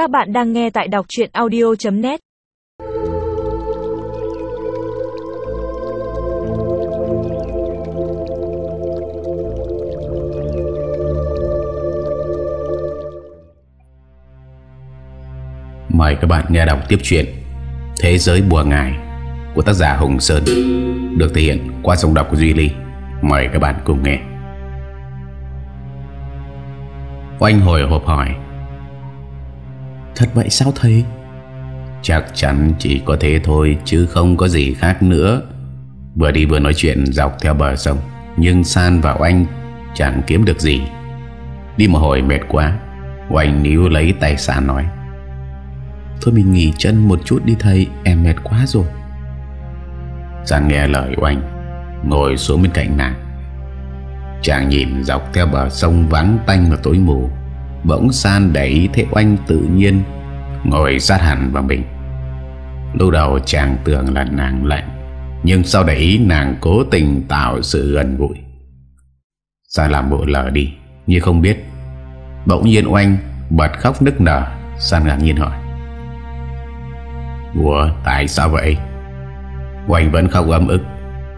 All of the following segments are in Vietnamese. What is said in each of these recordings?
Các bạn đang nghe tại đọc chuyện audio.net Mời các bạn nghe đọc tiếp chuyện Thế giới bùa ngài của tác giả Hùng Sơn, được thể hiện qua giọng đọc của Duy Ly. Mời các bạn cùng nghe. Oanh hồi hộp hỏi Thật vậy sao thầy? Chắc chắn chỉ có thế thôi Chứ không có gì khác nữa. Vừa đi vừa nói chuyện dọc theo bờ sông. Nhưng San và Oanh Chẳng kiếm được gì. Đi một hồi mệt quá Oanh níu lấy tay San nói. Thôi mình nghỉ chân một chút đi thầy Em mệt quá rồi. San nghe lời Oanh Ngồi xuống bên cạnh nàng. Chàng nhìn dọc theo bờ sông vắng tanh và tối mù Bỗng San đẩy thế Oanh tự nhiên, Ngồi sát hẳn vào mình. Lúc đầu chàng tưởng là nàng lạnh, Nhưng sau đấy nàng cố tình tạo sự gần gũi. San làm bộ lờ đi, Như không biết. Bỗng nhiên Oanh, bật khóc nức nở, San ngạc nhiên hỏi. Ủa, tại sao vậy? Oanh vẫn khóc ấm ức.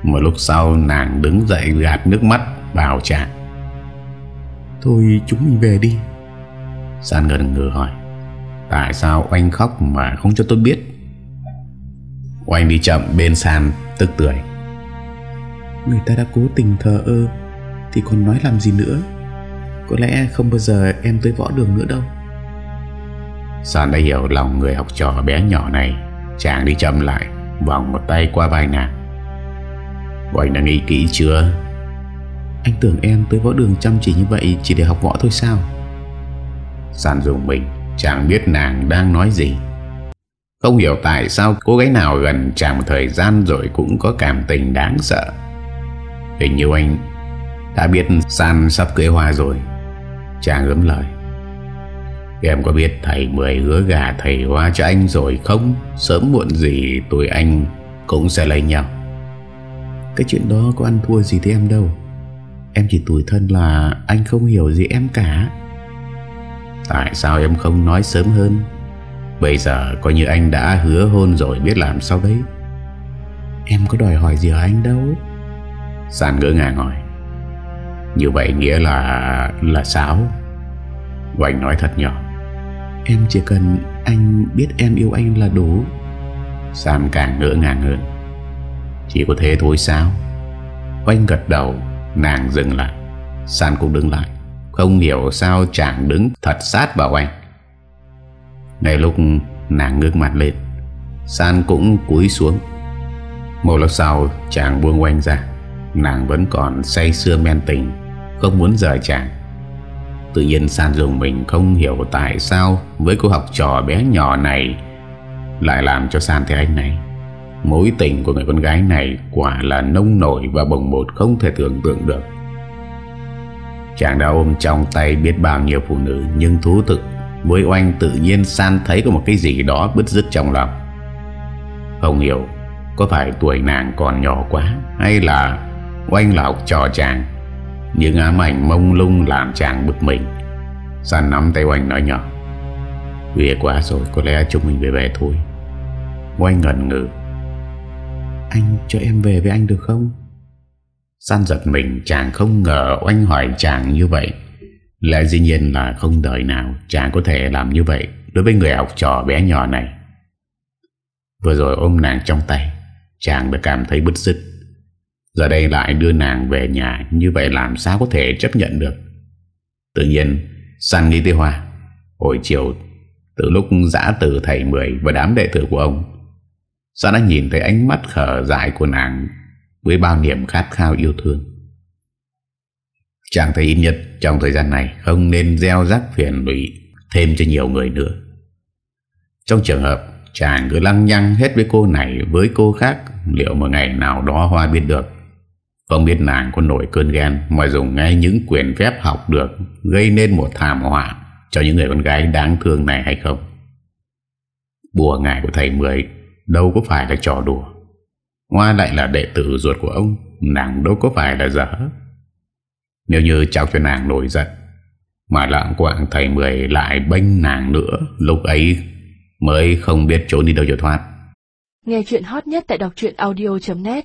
Một lúc sau, nàng đứng dậy gạt nước mắt Bảo chàng. Thôi chúng mình về đi. San ngần ngừ hỏi Tại sao oanh khóc mà không cho tôi biết? Oanh đi chậm bên San Tức tưởi Người ta đã cố tình thờ ơ Thì còn nói làm gì nữa? Có lẽ không bao giờ em tới võ đường nữa đâu. San đã hiểu lòng người học trò bé nhỏ này. Chàng đi chậm lại Vòng một tay qua vai nàng. Oanh đã nghĩ kỹ chưa? Anh tưởng em tới võ đường chăm chỉ như vậy Chỉ để học võ thôi sao San dùng mình, chàng biết nàng đang nói gì. Không hiểu tại sao cô gái nào gần chàng một thời gian rồi cũng có cảm tình đáng sợ. Hình như anh đã biết San sắp cưới hoa rồi. Chàng gấm lời. Em có biết thầy Mười hứa gà thầy hoa cho anh rồi không? Sớm muộn gì tụi anh cũng sẽ lấy nhau. Cái chuyện đó có ăn thua gì thì em đâu. Em chỉ tủi thân là anh không hiểu gì em cả. Tại sao em không nói sớm hơn? Bây giờ coi như anh đã hứa hôn rồi, biết làm sao đấy? Em có đòi hỏi gì ở anh đâu? San ngỡ ngàng hỏi. Như vậy nghĩa là Là sao? Oanh nói thật nhỏ. Em chỉ cần anh biết em yêu anh là đủ. San càng ngỡ ngàng hơn. Chỉ có thế thôi sao? Oanh gật đầu, Nàng dừng lại. San cũng đứng lại. Không hiểu sao chàng đứng thật sát vào anh. Ngay lúc nàng ngước mặt lên San cũng cúi xuống. Một lúc sau, chàng buông quanh ra. Nàng vẫn còn say sưa men tình, Không muốn rời chàng. Tự nhiên San dùng mình không hiểu tại sao Với cô học trò bé nhỏ này Lại làm cho San thế anh này. Mối tình của người con gái này Quả là nông nổi và bồng bột Không thể tưởng tượng được. Chàng đã ôm trong tay biết bao nhiêu phụ nữ, Nhưng thú thực Với oanh tự nhiên San thấy có một cái gì đó bứt rứt trong lòng. Không hiểu Có phải tuổi nàng còn nhỏ quá, Hay là Oanh là học trò chàng những ám ảnh mông lung làm chàng bực mình. San nắm tay Oanh nói nhỏ về quá rồi, Có lẽ chúng mình về về thôi. Oanh ngẩn ngừ, Anh cho em về với anh được không? San giật mình Chàng không ngờ Oanh hỏi chàng như vậy. Lẽ dĩ nhiên là không đời nào Chàng có thể làm như vậy Đối với người học trò bé nhỏ này. Vừa rồi ôm nàng trong tay, Chàng đã cảm thấy bứt rứt. Giờ đây lại đưa nàng về nhà, Như vậy làm sao có thể chấp nhận được? Tự nhiên San nghĩ tới Hoa. Hồi chiều, Từ lúc giã từ thầy Mười Và đám đệ tử của ông San đã nhìn thấy ánh mắt khở dại của nàng. Với bao niềm khát khao yêu thương. Chàng thấy ít nhất Trong thời gian này Không nên gieo rắc phiền lụy Thêm cho nhiều người nữa. Trong trường hợp Chàng cứ lăng nhăng hết với cô này Với cô khác, Liệu một ngày nào đó Hoa biết được? Không biết nàng có nổi cơn ghen Mà dùng ngay những quyền phép học được Gây nên một thảm họa Cho những người con gái đáng thương này hay không? Bùa ngải của thầy Mười Đâu có phải là trò đùa. Hoa lại là đệ tử ruột của ông, Nàng đâu có phải là dở Nếu như cháu cho nàng nổi giận, Mà lạng quạng thầy Mười lại bênh nàng nữa, Lúc ấy mới không biết trốn đi đâu cho thoát. Nghe chuyện hot nhất tại đọc audio.net